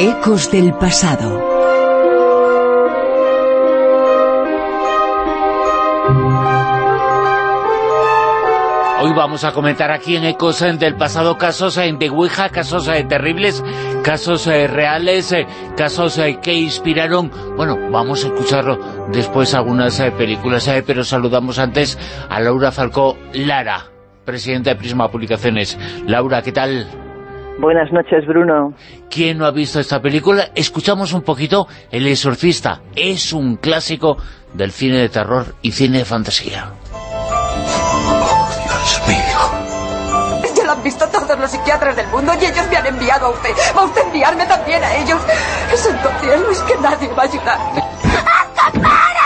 Ecos del pasado. Hoy vamos a comentar aquí en Ecos del pasado casos en de Ouija, casos eh, terribles, casos eh, reales, eh, casos que inspiraron... Bueno, vamos a escucharlo después algunas películas, pero saludamos antes a Laura Falcó Lara, presidenta de Prisma Publicaciones. Laura, ¿qué tal? Buenas noches, Bruno. ¿Quién no ha visto esta película? Escuchamos un poquito El exorcista. Es un clásico del cine de terror y cine de fantasía. Dios mío. Ya lo han visto todos los psiquiatras del mundo y ellos me han enviado a usted. ¿Va usted a enviarme también a ellos? Santo cielo, es que nadie va a ayudar. ¡Hasta pare!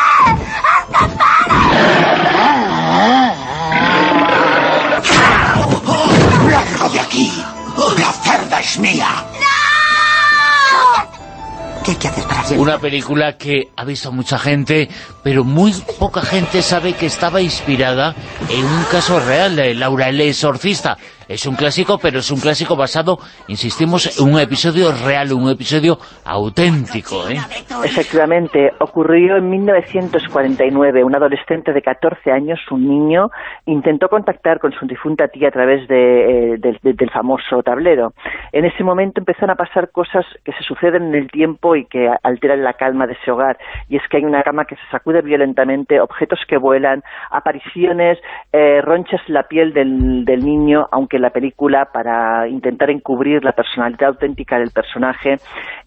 ¡Hasta pare! ¡Largo de aquí! ¡La cerda es mía! ¿Qué hay que hacer para Una película que ha visto mucha gente, pero muy poca gente sabe que estaba inspirada en un caso real de Laura el exorcista. Es un clásico, pero es un clásico basado, insistimos, en un episodio real, un episodio auténtico. ¿eh? Efectivamente, ocurrió en 1949. Un adolescente de 14 años, un niño, intentó contactar con su difunta tía a través de, eh, del famoso tablero. En ese momento empezaron a pasar cosas que se suceden en el tiempo y que alteran la calma de ese hogar. Y es que hay una cama que se sacude violentamente, objetos que vuelan, apariciones, eh, ronchas en la piel del, del niño, aunque la película para intentar encubrir la personalidad auténtica del personaje.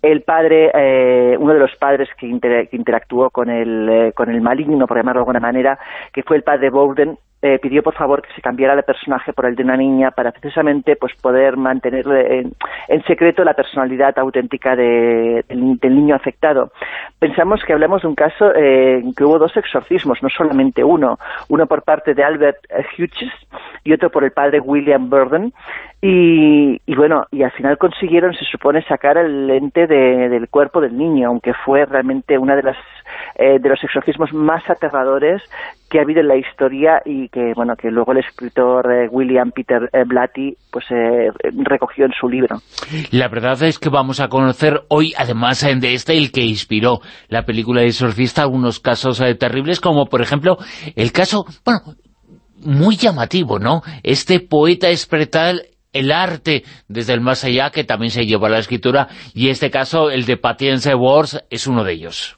El padre, eh, uno de los padres que, interactuó con el, eh, con el maligno, por llamarlo de alguna manera, que fue el padre Bowden, eh, pidió por favor que se cambiara de personaje por el de una niña para precisamente pues poder mantener en, secreto la personalidad auténtica del, niño afectado. Pensamos que hablamos de un caso en que hubo dos exorcismos, no solamente uno, uno por parte de Albert Hughes y otro por el padre William Burden, y, bueno, y al final consiguieron, se supone, sacar el lente del cuerpo del niño, aunque fue realmente una de las eh, de los exorcismos más aterradores que ha habido en la historia y que bueno que luego el escritor eh, William Peter eh, Blatty pues recogió en su libro. La verdad es que vamos a conocer hoy, además de este, el que inspiró la película de Exorcista, algunos casos terribles, como por ejemplo el caso, bueno, muy llamativo, ¿no? Este poeta espretal el arte desde el más allá, que también se llevó a la escritura, y este caso, el de Patience Wars, es uno de ellos.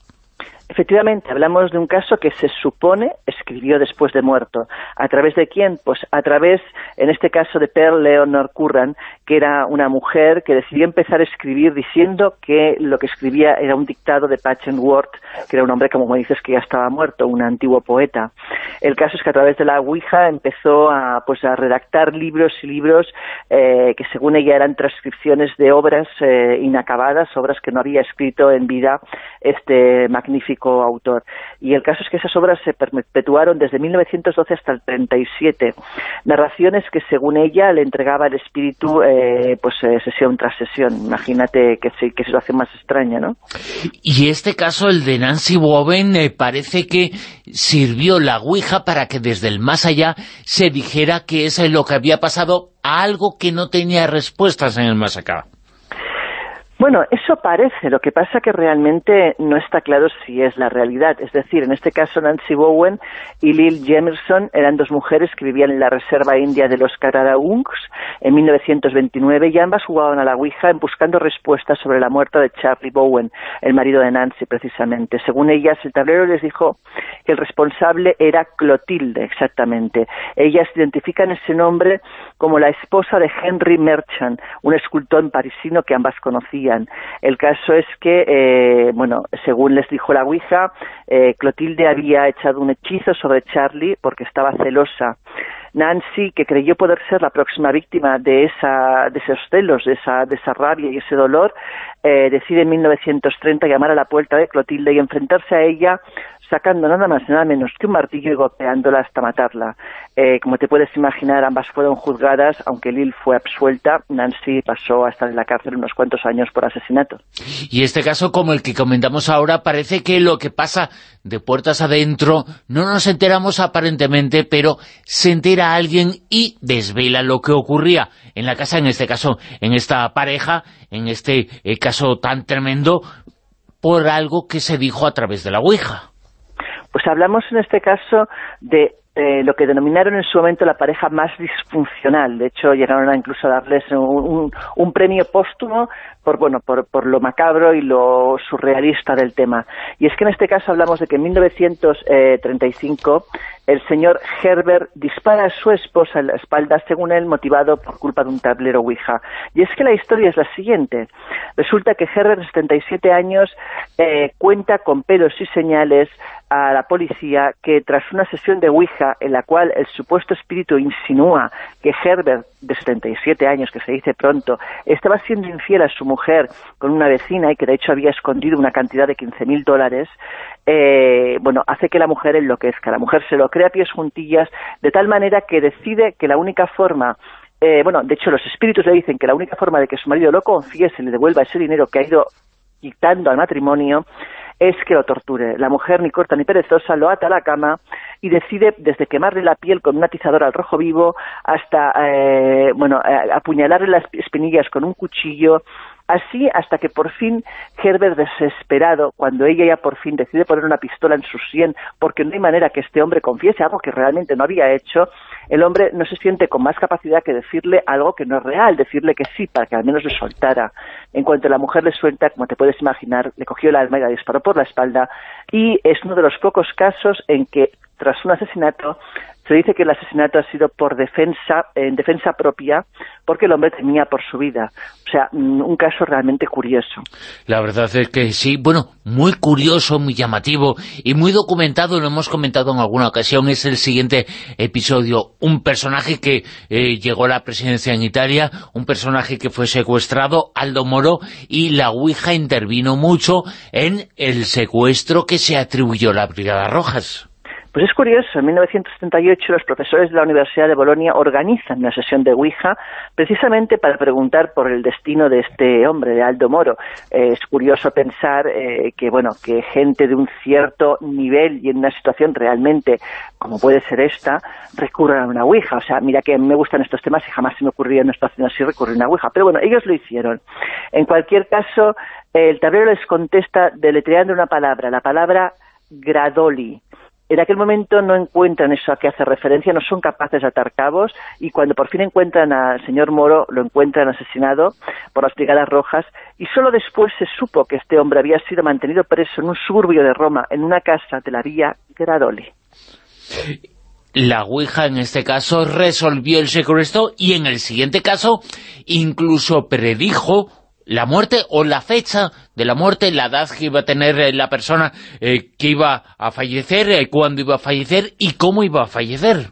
Efectivamente, hablamos de un caso que se supone escribió después de muerto. ¿A través de quién? Pues a través, en este caso, de Pearl Leonor Curran, que era una mujer que decidió empezar a escribir diciendo que lo que escribía era un dictado de Patchen Ward, que era un hombre, como dices, que ya estaba muerto, un antiguo poeta. El caso es que a través de la Ouija empezó a, pues, a redactar libros y libros eh, que según ella eran transcripciones de obras eh, inacabadas, obras que no había escrito en vida este magnífico autor. Y el caso es que esas obras se perpetuaron desde 1912 hasta el 37. Narraciones que, según ella, le entregaba el espíritu eh, pues eh, sesión tras sesión. Imagínate qué, qué situación más extraña, ¿no? Y este caso, el de Nancy Bowen, eh, parece que sirvió la Ouija para que desde el más allá se dijera que es lo que había pasado algo que no tenía respuestas en el más acá. Bueno, eso parece, lo que pasa que realmente no está claro si es la realidad. Es decir, en este caso Nancy Bowen y Lil Jemerson eran dos mujeres que vivían en la reserva india de los Kararaungs en 1929 y ambas jugaban a la Ouija buscando respuestas sobre la muerte de Charlie Bowen, el marido de Nancy precisamente. Según ellas, el tablero les dijo que el responsable era Clotilde, exactamente. Ellas identifican ese nombre como la esposa de Henry Merchant, un escultor parisino que ambas conocían el caso es que, eh, bueno, según les dijo la Ouija, eh, Clotilde había echado un hechizo sobre Charlie porque estaba celosa. Nancy, que creyó poder ser la próxima víctima de, esa, de esos celos, de esa, de esa rabia y ese dolor, eh, decide en 1930 llamar a la puerta de Clotilde y enfrentarse a ella sacando nada más nada menos que un martillo y golpeándola hasta matarla. Eh, como te puedes imaginar, ambas fueron juzgadas, aunque Lil fue absuelta, Nancy pasó a estar en la cárcel unos cuantos años por asesinato. Y este caso, como el que comentamos ahora, parece que lo que pasa de puertas adentro, no nos enteramos aparentemente, pero se entera a alguien y desvela lo que ocurría en la casa, en este caso, en esta pareja, en este eh, caso tan tremendo, por algo que se dijo a través de la Ouija. Pues hablamos en este caso de eh, lo que denominaron en su momento la pareja más disfuncional. De hecho, llegaron a incluso a darles un, premio póstumo por, bueno, por, por, lo macabro y lo surrealista del tema. Y es que en este caso hablamos de que en 1935 el señor Herbert dispara a su esposa en la espalda, según él, motivado por culpa de un tablero Ouija. Y es que la historia es la siguiente. Resulta que Herbert, de 77 años, eh, cuenta con pelos y señales a la policía que tras una sesión de Ouija en la cual el supuesto espíritu insinúa que Herbert, de 77 años, que se dice pronto, estaba siendo infiel a su mujer con una vecina y que de hecho había escondido una cantidad de 15.000 dólares, eh, bueno, hace que la mujer enloquezca. La mujer se lo crea a pies juntillas de tal manera que decide que la única forma eh, bueno, de hecho los espíritus le dicen que la única forma de que su marido lo confiese y le devuelva ese dinero que ha ido quitando al matrimonio es que lo torture. La mujer, ni corta ni perezosa, lo ata a la cama y decide desde quemarle la piel con un atizador al rojo vivo hasta, eh, bueno, eh, apuñalarle las espinillas con un cuchillo, Así hasta que por fin Herbert desesperado, cuando ella ya por fin decide poner una pistola en su sien, porque no hay manera que este hombre confiese algo que realmente no había hecho, el hombre no se siente con más capacidad que decirle algo que no es real, decirle que sí, para que al menos le soltara. En cuanto la mujer le suelta, como te puedes imaginar, le cogió la arma y la disparó por la espalda, y es uno de los pocos casos en que tras un asesinato se dice que el asesinato ha sido por defensa, en defensa propia, porque el hombre temía por su vida. O sea, mm, un caso realmente curioso. La verdad es que sí, bueno, muy curioso, muy llamativo y muy documentado, lo hemos comentado en alguna ocasión, es el siguiente episodio. Un personaje que eh, llegó a la presidencia en Italia, un personaje que fue secuestrado, Aldo Moro, y la Ouija intervino mucho en el secuestro que se atribuyó a la Brigada Rojas. Pues es curioso, en 1978 los profesores de la Universidad de Bolonia organizan una sesión de Ouija precisamente para preguntar por el destino de este hombre, de Aldo Moro. Eh, es curioso pensar eh, que, bueno, que gente de un cierto nivel y en una situación realmente como puede ser esta, recurran a una Ouija. O sea, mira que me gustan estos temas y jamás se me ocurría en una situación así recurrir a una Ouija. Pero bueno, ellos lo hicieron. En cualquier caso, el tablero les contesta deletreando una palabra, la palabra Gradoli en aquel momento no encuentran eso a que hace referencia, no son capaces de atar cabos y cuando por fin encuentran al señor Moro, lo encuentran asesinado por las Brigadas Rojas y solo después se supo que este hombre había sido mantenido preso en un suburbio de Roma, en una casa de la vía Gradoli. La Ouija en este caso resolvió el secuestro y en el siguiente caso incluso predijo la muerte o la fecha de la muerte, la edad que iba a tener eh, la persona eh, que iba a fallecer, eh, cuándo iba a fallecer y cómo iba a fallecer.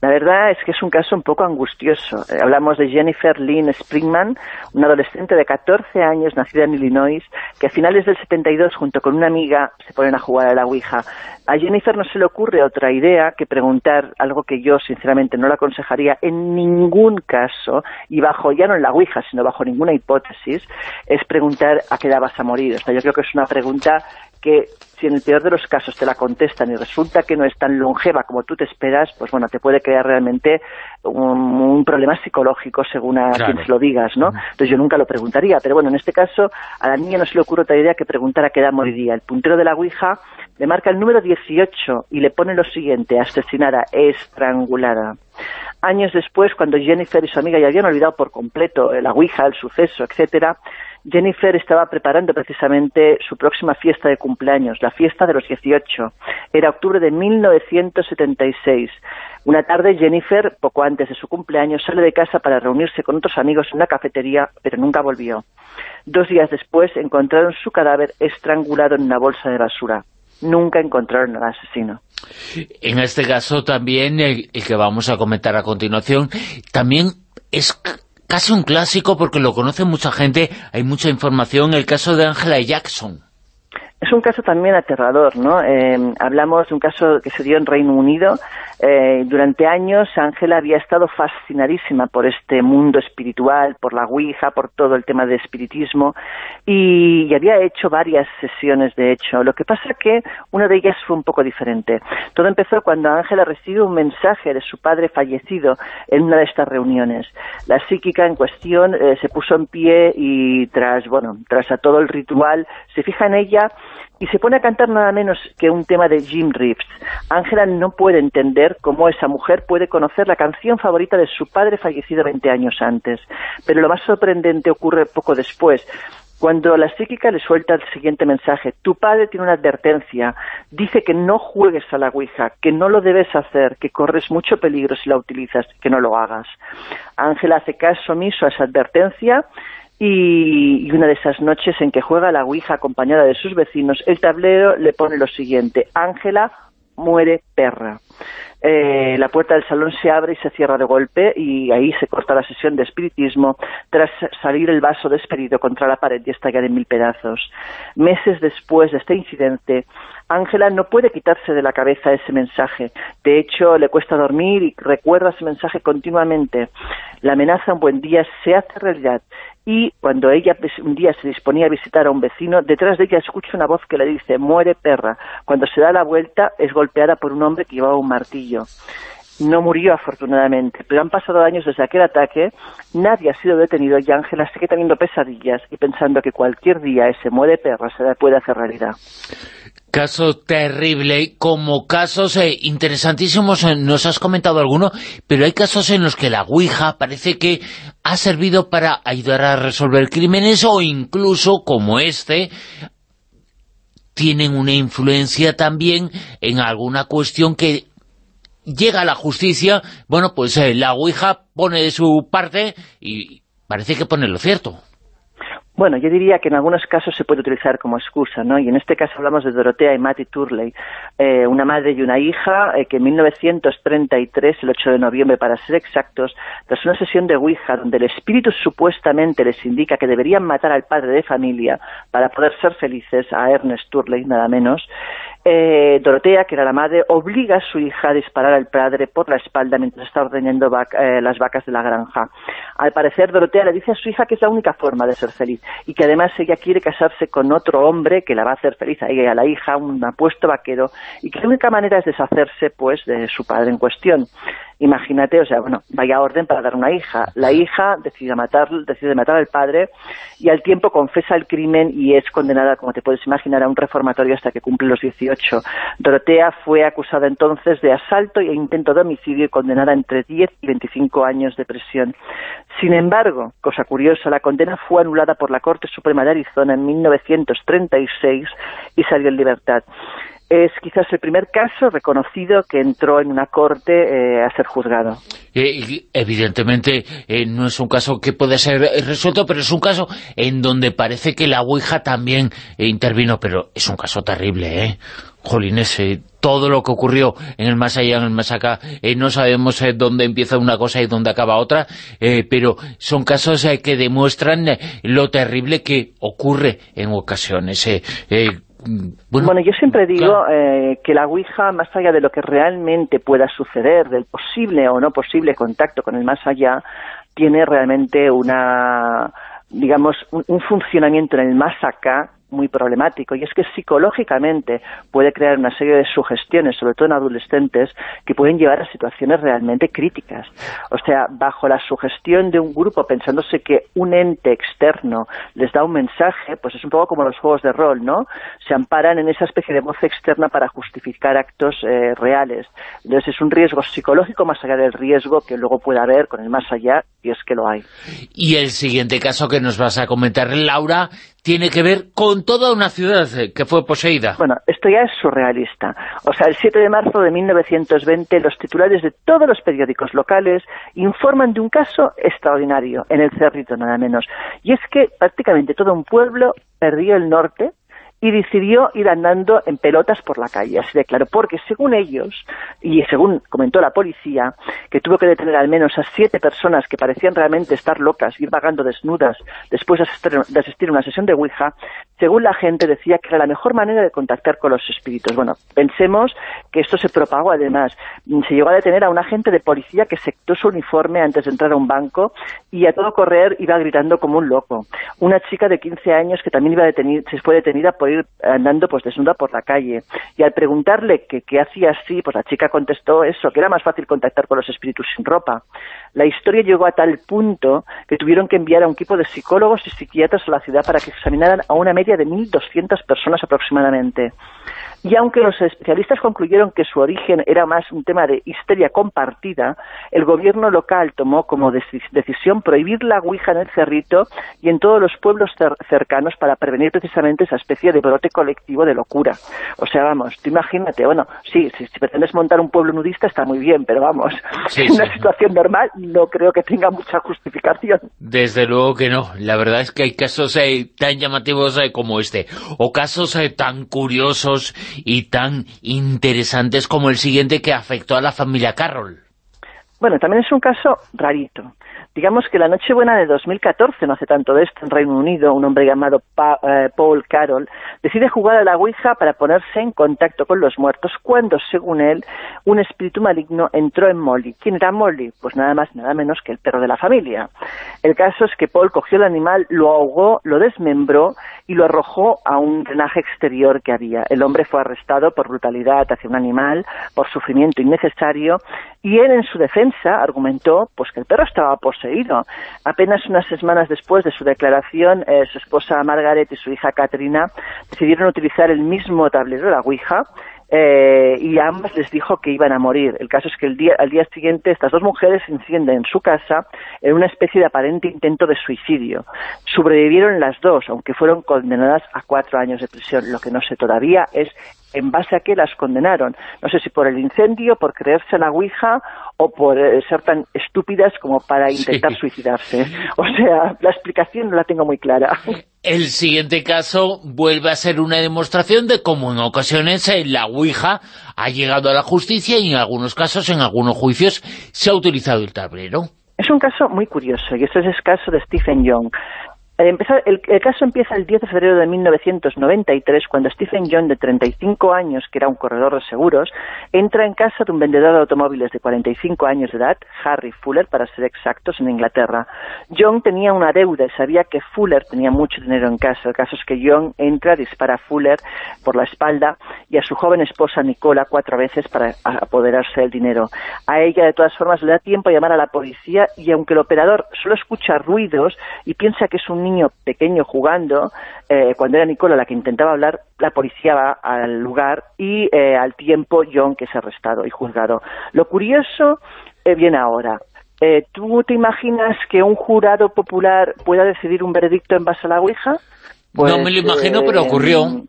La verdad es que es un caso un poco angustioso. Eh, hablamos de Jennifer Lynn Springman, una adolescente de 14 años, nacida en Illinois, que a finales del 72, junto con una amiga, se ponen a jugar a la Ouija. A Jennifer no se le ocurre otra idea que preguntar algo que yo, sinceramente, no le aconsejaría en ningún caso, y bajo, ya no en la Ouija, sino bajo ninguna hipótesis, es preguntar a qué edad vas a morir. O sea, yo creo que es una pregunta que si en el peor de los casos te la contestan y resulta que no es tan longeva como tú te esperas, pues bueno, te puede crear realmente un, problema psicológico según a quien se lo digas, ¿no? Entonces yo nunca lo preguntaría, pero bueno, en este caso a la niña no se le ocurre otra idea que preguntar a qué edad moriría. El puntero de la Ouija le marca el número 18 y le pone lo siguiente, asesinada, estrangulada. Años después, cuando Jennifer y su amiga ya habían olvidado por completo la Ouija, el suceso, etcétera, Jennifer estaba preparando precisamente su próxima fiesta de cumpleaños, la fiesta de los 18. Era octubre de 1976. Una tarde Jennifer, poco antes de su cumpleaños, sale de casa para reunirse con otros amigos en una cafetería, pero nunca volvió. Dos días después encontraron su cadáver estrangulado en una bolsa de basura. Nunca encontraron al asesino. En este caso también, el, el que vamos a comentar a continuación, también es casi un clásico porque lo conoce mucha gente, hay mucha información, el caso de Angela Jackson. Es un caso también aterrador, ¿no? Eh, hablamos de un caso que se dio en Reino Unido, Eh, durante años Ángela había estado fascinadísima por este mundo espiritual, por la Ouija, por todo el tema de espiritismo y, había hecho varias sesiones de hecho. Lo que pasa que una de ellas fue un poco diferente. Todo empezó cuando Ángela recibió un mensaje de su padre fallecido en una de estas reuniones. La psíquica en cuestión eh, se puso en pie y tras, bueno, tras a todo el ritual, se fija en ella y se pone a cantar nada menos que un tema de Jim Reeves. Ángela no puede entender cómo esa mujer puede conocer la canción favorita de su padre fallecido 20 años antes. Pero lo más sorprendente ocurre poco después. Cuando la psíquica le suelta el siguiente mensaje, tu padre tiene una advertencia, dice que no juegues a la Ouija, que no lo debes hacer, que corres mucho peligro si la utilizas, que no lo hagas. Ángela hace caso omiso a esa advertencia y, una de esas noches en que juega la Ouija acompañada de sus vecinos, el tablero le pone lo siguiente, Ángela muere perra. Eh, la puerta del salón se abre y se cierra de golpe y ahí se corta la sesión de espiritismo tras salir el vaso despedido contra la pared y estallar en mil pedazos. Meses después de este incidente, Ángela no puede quitarse de la cabeza ese mensaje. De hecho, le cuesta dormir y recuerda ese mensaje continuamente. La amenaza un buen día se hace realidad y cuando ella un día se disponía a visitar a un vecino, detrás de ella escucha una voz que le dice, muere perra. Cuando se da la vuelta es golpeada por un hombre que llevaba un martillo. No murió afortunadamente, pero han pasado años desde aquel ataque, nadie ha sido detenido y Ángela sigue teniendo pesadillas y pensando que cualquier día ese muere perra se puede hacer realidad. Caso terrible, como casos eh, interesantísimos, eh, nos has comentado alguno, pero hay casos en los que la Ouija parece que ha servido para ayudar a resolver crímenes o incluso, como este, tienen una influencia también en alguna cuestión que llega a la justicia, bueno, pues eh, la Ouija pone de su parte y parece que pone lo cierto. Bueno, yo diría que en algunos casos se puede utilizar como excusa, ¿no? Y en este caso hablamos de Dorotea y Matty Turley, eh, una madre y una hija eh, que en 1933, el 8 de noviembre para ser exactos, tras una sesión de Ouija donde el espíritu supuestamente les indica que deberían matar al padre de familia para poder ser felices, a Ernest Turley nada menos, eh, Dorotea, que era la madre, obliga a su hija a disparar al padre por la espalda mientras está ordeñando eh, las vacas de la granja. Al parecer, Dorotea le dice a su hija que es la única forma de ser feliz y que además ella quiere casarse con otro hombre que la va a hacer feliz a ella y a la hija, un apuesto vaquero, y que la única manera es deshacerse pues de su padre en cuestión. Imagínate, o sea, bueno, vaya orden para dar una hija. La hija decide matar, decide matar al padre y al tiempo confesa el crimen y es condenada, como te puedes imaginar, a un reformatorio hasta que cumple los 18. Dorotea fue acusada entonces de asalto e intento de homicidio y condenada entre 10 y 25 años de prisión. Sin embargo, cosa curiosa, la condena fue anulada por la Corte Suprema de Arizona en 1936 y salió en libertad es quizás el primer caso reconocido que entró en una corte eh, a ser juzgado. Eh, evidentemente eh, no es un caso que pueda ser resuelto, pero es un caso en donde parece que la Ouija también intervino, pero es un caso terrible, ¿eh? Jolines, todo lo que ocurrió en el más allá, en el más acá, no sabemos dónde empieza una cosa y dónde acaba otra, pero son casos que demuestran lo terrible que ocurre en ocasiones. Bueno, yo siempre digo eh, que la Ouija, más allá de lo que realmente pueda suceder, del posible o no posible contacto con el más allá, tiene realmente una digamos, un funcionamiento en el más acá muy problemático y es que psicológicamente puede crear una serie de sugestiones, sobre todo en adolescentes, que pueden llevar a situaciones realmente críticas. O sea, bajo la sugestión de un grupo pensándose que un ente externo les da un mensaje, pues es un poco como los juegos de rol, ¿no? Se amparan en esa especie de voz externa para justificar actos eh, reales. Entonces es un riesgo psicológico más allá del riesgo que luego pueda haber con el más allá, y es que lo hay. Y el siguiente caso que nos vas a comentar, Laura, tiene que ver con toda una ciudad eh, que fue poseída. Bueno, esto ya es surrealista. O sea, el 7 de marzo de 1920 los titulares de todos los periódicos locales informan de un caso extraordinario en el Cerrito, nada menos. Y es que prácticamente todo un pueblo perdió el norte y decidió ir andando en pelotas por la calle, así de claro, porque según ellos, y según comentó la policía, que tuvo que detener al menos a siete personas que parecían realmente estar locas, ir vagando desnudas después de asistir, a una sesión de Ouija, según la gente decía que era la mejor manera de contactar con los espíritus. Bueno, pensemos que esto se propagó además. Se llegó a detener a un agente de policía que sectó su uniforme antes de entrar a un banco y a todo correr iba gritando como un loco. Una chica de 15 años que también iba detenir, se fue detenida por ir andando pues desnuda por la calle. Y al preguntarle qué hacía así, pues la chica contestó eso, que era más fácil contactar con los espíritus sin ropa. La historia llegó a tal punto que tuvieron que enviar a un equipo de psicólogos y psiquiatras a la ciudad para que examinaran a una media de 1.200 personas aproximadamente. Y aunque los especialistas concluyeron que su origen era más un tema de histeria compartida, el gobierno local tomó como decisión prohibir la Ouija en el Cerrito y en todos los pueblos cercanos para prevenir precisamente esa especie de brote colectivo de locura. O sea, vamos, tú imagínate, bueno, sí, si, pretendes montar un pueblo nudista está muy bien, pero vamos, en una situación normal no creo que tenga mucha justificación. Desde luego que no. La verdad es que hay casos eh, tan llamativos eh, como este, o casos eh, tan curiosos y tan interesantes como el siguiente que afectó a la familia Carroll. Bueno, también es un caso rarito. Digamos que la Nochebuena de 2014, no hace tanto de esto, en Reino Unido, un hombre llamado eh, Paul Carroll decide jugar a la Ouija para ponerse en contacto con los muertos cuando, según él, un espíritu maligno entró en Molly. ¿Quién era Molly? Pues nada más, nada menos que el perro de la familia. El caso es que Paul cogió el animal, lo ahogó, lo desmembró y lo arrojó a un drenaje exterior que había. El hombre fue arrestado por brutalidad hacia un animal, por sufrimiento innecesario, y él en su defensa argumentó pues que el perro estaba poseído. Apenas unas semanas después de su declaración, eh, su esposa Margaret y su hija Katrina decidieron utilizar el mismo tablero, la Ouija, eh, y a ambas les dijo que iban a morir. El caso es que el día, al día siguiente estas dos mujeres se encienden en su casa en una especie de aparente intento de suicidio. Sobrevivieron las dos, aunque fueron condenadas a cuatro años de prisión. Lo que no sé todavía es en base a qué las condenaron. No sé si por el incendio, por creerse la Ouija o por eh, ser tan estúpidas como para intentar suicidarse. O sea, la explicación no la tengo muy clara. El siguiente caso vuelve a ser una demostración de cómo en ocasiones eh, la Ouija ha llegado a la justicia y en algunos casos, en algunos juicios, se ha utilizado el tablero. Es un caso muy curioso, y este es el caso de Stephen Young. El, caso empieza el 10 de febrero de 1993, cuando Stephen John, de 35 años, que era un corredor de seguros, entra en casa de un vendedor de automóviles de 45 años de edad, Harry Fuller, para ser exactos, en Inglaterra. John tenía una deuda y sabía que Fuller tenía mucho dinero en casa. El caso es que John entra, dispara a Fuller por la espalda y a su joven esposa Nicola cuatro veces para apoderarse del dinero. A ella, de todas formas, le da tiempo a llamar a la policía y aunque el operador solo escucha ruidos y piensa que es un niño pequeño jugando, eh, cuando era Nicola la que intentaba hablar, la policía va al lugar y eh, al tiempo John que es arrestado y juzgado. Lo curioso eh, viene ahora. ¿Tú te imaginas que un jurado popular pueda decidir un veredicto en base a la Ouija? no me lo imagino, pero ocurrió.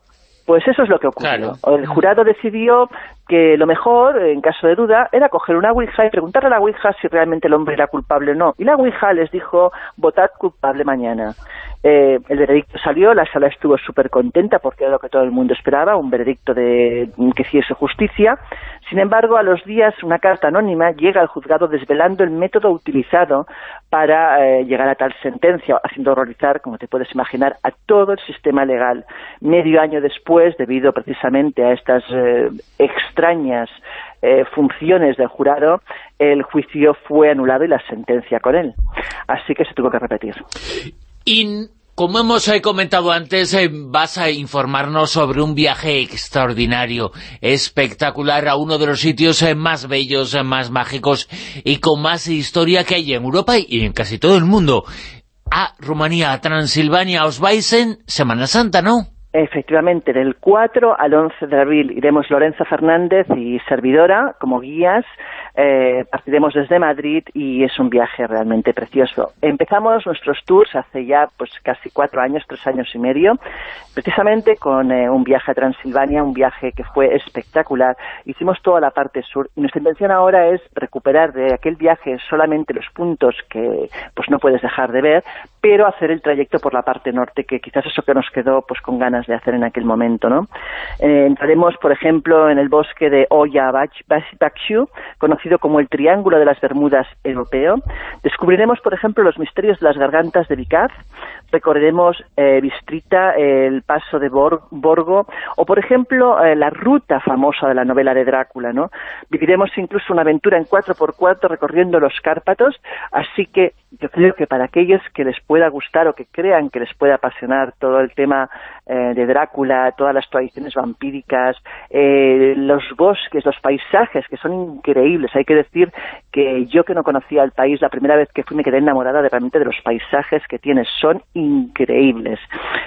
Pues eso es lo que ocurrió. El jurado decidió que lo mejor, en caso de duda, era coger una Ouija y preguntarle a la Ouija si realmente el hombre era culpable o no. Y la Ouija les dijo, votad culpable mañana. Eh, el veredicto salió, la sala estuvo súper contenta porque era lo que todo el mundo esperaba, un veredicto de que hiciese justicia. Sin embargo, a los días una carta anónima llega al juzgado desvelando el método utilizado para eh, llegar a tal sentencia, haciendo horrorizar, como te puedes imaginar, a todo el sistema legal. Medio año después, debido precisamente a estas eh, extrañas funciones del jurado, el juicio fue anulado y la sentencia con él. Así que se tuvo que repetir. Y como hemos eh, comentado antes, eh, vas a informarnos sobre un viaje extraordinario, espectacular, a uno de los sitios eh, más bellos, más mágicos y con más historia que hay en Europa y en casi todo el mundo. A Rumanía, a Transilvania, os vais en Semana Santa, ¿no? Efectivamente, del 4 al 11 de abril iremos Lorenza Fernández y servidora como guías eh, partiremos desde Madrid y es un viaje realmente precioso. Empezamos nuestros tours hace ya pues casi cuatro años, tres años y medio, precisamente con eh, un viaje a Transilvania, un viaje que fue espectacular. Hicimos toda la parte sur y nuestra intención ahora es recuperar de aquel viaje solamente los puntos que pues no puedes dejar de ver, pero hacer el trayecto por la parte norte, que quizás eso que nos quedó pues con ganas de hacer en aquel momento, ¿no? Eh, entraremos, por ejemplo, en el bosque de Oya Bakshu, conocido como el Triángulo de las Bermudas europeo. Descubriremos, por ejemplo, los misterios de las gargantas de Vicaz, recorreremos eh, Bistrita, el paso de Borgo, o por ejemplo, eh, la ruta famosa de la novela de Drácula, ¿no? Viviremos incluso una aventura en 4x4 recorriendo los Cárpatos, así que yo creo que para aquellos que les pueda gustar o que crean que les pueda apasionar todo el tema eh, de Drácula, todas las tradiciones vampíricas, eh, los bosques, los paisajes, que son increíbles. Hay que decir que yo que no conocía el país, la primera vez que fui me quedé enamorada de, realmente de los paisajes que tiene. Son increíbles.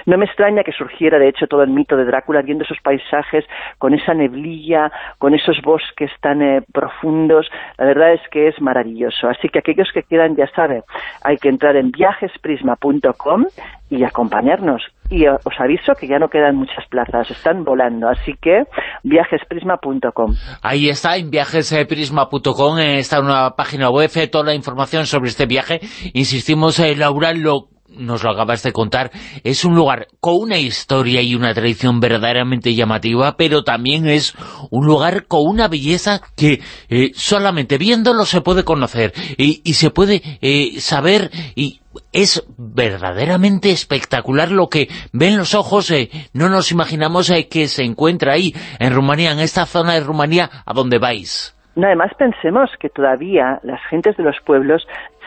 No me extraña que surgiera, de hecho, todo el mito de Drácula viendo esos paisajes con esa neblilla, con esos bosques tan eh, profundos. La verdad es que es maravilloso. Así que aquellos que quieran, ya saben, hay que entrar en viajesprisma.com y acompañarnos. Y os aviso que ya no quedan muchas plazas, están volando, así que viajesprisma.com. Ahí está, en viajesprisma.com está una página web, eh, toda la información sobre este viaje. Insistimos, eh, Laura, lo nos lo acabas de contar, es un lugar con una historia y una tradición verdaderamente llamativa, pero también es un lugar con una belleza que eh, solamente viéndolo se puede conocer y, se puede eh, saber y es verdaderamente espectacular lo que ven los ojos, eh, no nos imaginamos que se encuentra ahí, en Rumanía, en esta zona de Rumanía, a donde vais. No, además pensemos que todavía las gentes de los pueblos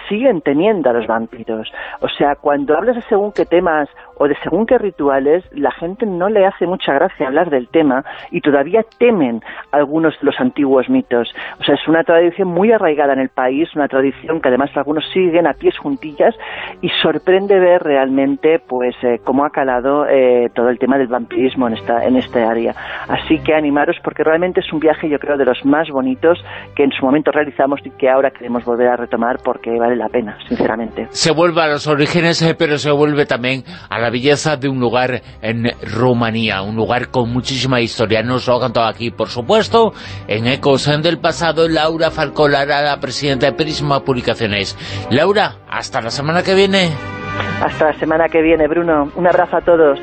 siguen teniendo a los vampiros. O sea, cuando hablas de según qué temas o de según qué rituales, la gente no le hace mucha gracia hablar del tema y todavía temen algunos de los antiguos mitos. O sea, es una tradición muy arraigada en el país, una tradición que además algunos siguen a pies juntillas y sorprende ver realmente pues eh, cómo ha calado eh, todo el tema del vampirismo en esta, en esta área. Así que animaros porque realmente es un viaje yo creo de los más bonitos que en su momento realizamos y que ahora queremos volver a retomar porque vale la pena, sinceramente. Se vuelve a los orígenes, eh, pero se vuelve también a la belleza de un lugar en Rumanía, un lugar con muchísima historia. Nos lo ha cantado aquí, por supuesto, en Ecos del pasado, Laura Falcolara, la presidenta de Prisma Publicaciones. Laura, hasta la semana que viene. Hasta la semana que viene, Bruno. Un abrazo a todos.